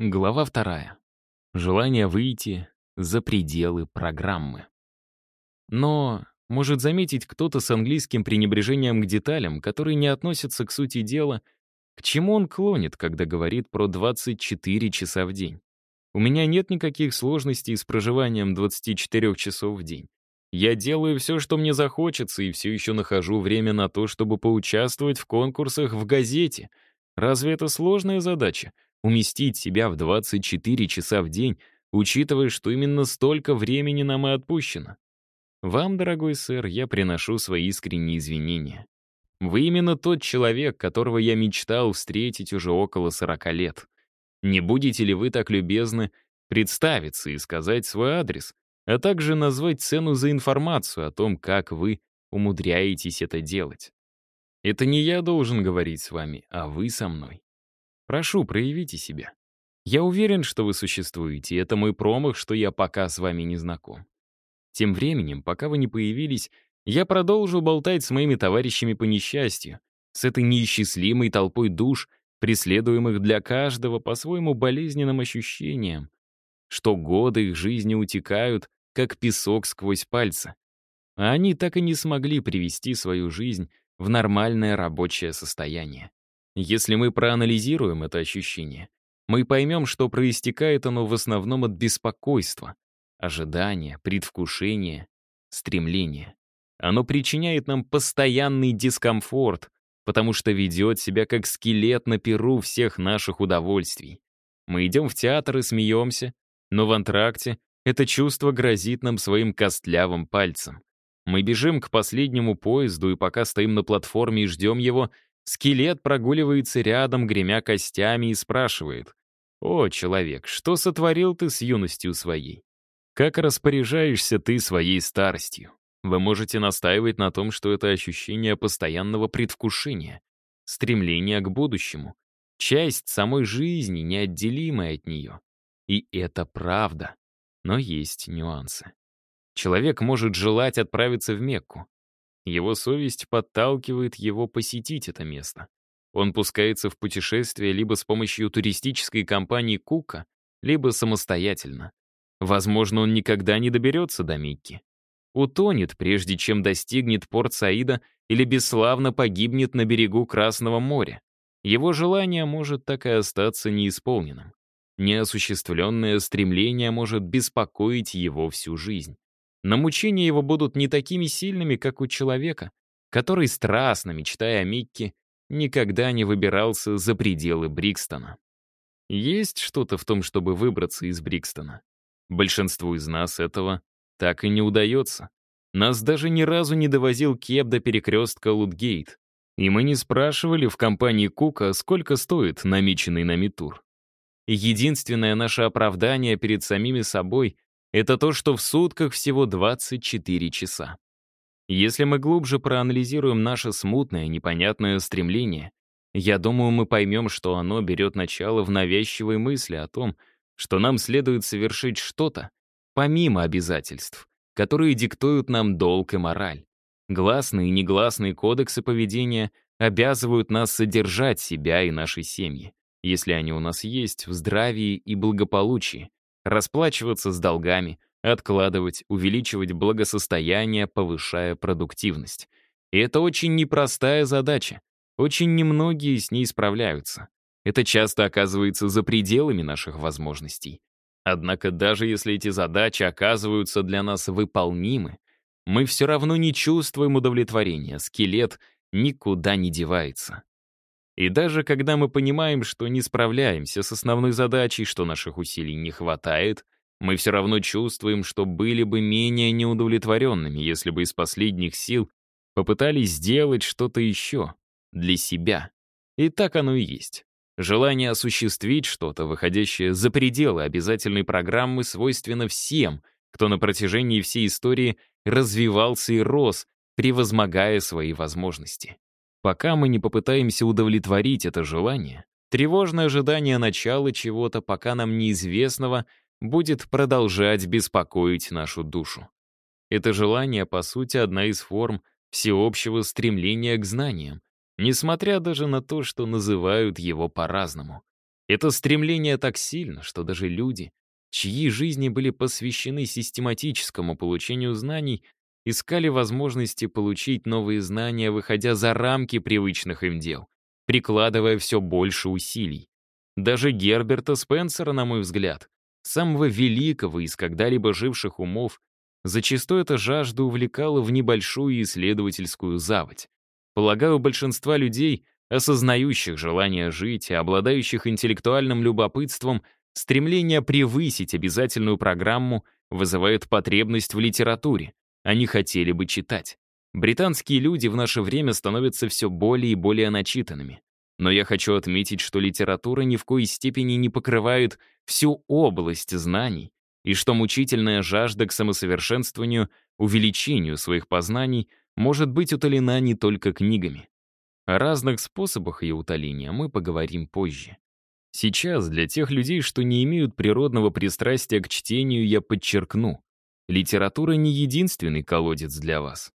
Глава вторая. Желание выйти за пределы программы. Но может заметить кто-то с английским пренебрежением к деталям, которые не относятся к сути дела, к чему он клонит, когда говорит про 24 часа в день. У меня нет никаких сложностей с проживанием 24 часов в день. Я делаю все, что мне захочется, и все еще нахожу время на то, чтобы поучаствовать в конкурсах в газете. Разве это сложная задача? Уместить себя в 24 часа в день, учитывая, что именно столько времени нам и отпущено. Вам, дорогой сэр, я приношу свои искренние извинения. Вы именно тот человек, которого я мечтал встретить уже около 40 лет. Не будете ли вы так любезны представиться и сказать свой адрес, а также назвать цену за информацию о том, как вы умудряетесь это делать? Это не я должен говорить с вами, а вы со мной. Прошу, проявите себя. Я уверен, что вы существуете, это мой промах, что я пока с вами не знаком. Тем временем, пока вы не появились, я продолжу болтать с моими товарищами по несчастью, с этой неисчислимой толпой душ, преследуемых для каждого по своему болезненным ощущениям, что годы их жизни утекают, как песок сквозь пальцы. А они так и не смогли привести свою жизнь в нормальное рабочее состояние. Если мы проанализируем это ощущение, мы поймем, что проистекает оно в основном от беспокойства, ожидания, предвкушения, стремления. Оно причиняет нам постоянный дискомфорт, потому что ведет себя как скелет на перу всех наших удовольствий. Мы идем в театр и смеемся, но в антракте это чувство грозит нам своим костлявым пальцем. Мы бежим к последнему поезду, и пока стоим на платформе и ждем его, Скелет прогуливается рядом, гремя костями, и спрашивает. «О, человек, что сотворил ты с юностью своей? Как распоряжаешься ты своей старостью?» Вы можете настаивать на том, что это ощущение постоянного предвкушения, стремление к будущему, часть самой жизни, неотделимая от нее. И это правда. Но есть нюансы. Человек может желать отправиться в Мекку, его совесть подталкивает его посетить это место. Он пускается в путешествие либо с помощью туристической компании Кука, либо самостоятельно. Возможно, он никогда не доберется до Микки. Утонет, прежде чем достигнет порт Саида или бесславно погибнет на берегу Красного моря. Его желание может так и остаться неисполненным. Неосуществленное стремление может беспокоить его всю жизнь но мучения его будут не такими сильными, как у человека, который, страстно мечтая о Микке, никогда не выбирался за пределы Брикстона. Есть что-то в том, чтобы выбраться из Брикстона. Большинству из нас этого так и не удается. Нас даже ни разу не довозил Кеб до перекрестка Лутгейт, и мы не спрашивали в компании Кука, сколько стоит намеченный нами тур. Единственное наше оправдание перед самими собой это то, что в сутках всего 24 часа. Если мы глубже проанализируем наше смутное, непонятное стремление, я думаю, мы поймем, что оно берет начало в навязчивой мысли о том, что нам следует совершить что-то, помимо обязательств, которые диктуют нам долг и мораль. Гласные и негласные кодексы поведения обязывают нас содержать себя и наши семьи, если они у нас есть, в здравии и благополучии, расплачиваться с долгами, откладывать, увеличивать благосостояние, повышая продуктивность. И это очень непростая задача. Очень немногие с ней справляются. Это часто оказывается за пределами наших возможностей. Однако даже если эти задачи оказываются для нас выполнимы, мы все равно не чувствуем удовлетворения, скелет никуда не девается. И даже когда мы понимаем, что не справляемся с основной задачей, что наших усилий не хватает, мы все равно чувствуем, что были бы менее неудовлетворенными, если бы из последних сил попытались сделать что-то еще для себя. И так оно и есть. Желание осуществить что-то, выходящее за пределы обязательной программы, свойственно всем, кто на протяжении всей истории развивался и рос, превозмогая свои возможности. Пока мы не попытаемся удовлетворить это желание, тревожное ожидание начала чего-то, пока нам неизвестного, будет продолжать беспокоить нашу душу. Это желание, по сути, одна из форм всеобщего стремления к знаниям, несмотря даже на то, что называют его по-разному. Это стремление так сильно, что даже люди, чьи жизни были посвящены систематическому получению знаний, искали возможности получить новые знания, выходя за рамки привычных им дел, прикладывая все больше усилий. Даже Герберта Спенсера, на мой взгляд, самого великого из когда-либо живших умов, зачастую эта жажда увлекала в небольшую исследовательскую заводь. Полагаю, большинства людей, осознающих желание жить и обладающих интеллектуальным любопытством, стремление превысить обязательную программу вызывает потребность в литературе. Они хотели бы читать. Британские люди в наше время становятся все более и более начитанными. Но я хочу отметить, что литература ни в коей степени не покрывает всю область знаний, и что мучительная жажда к самосовершенствованию, увеличению своих познаний может быть утолена не только книгами. О разных способах ее утоления мы поговорим позже. Сейчас для тех людей, что не имеют природного пристрастия к чтению, я подчеркну, литература не единственный колодец для вас.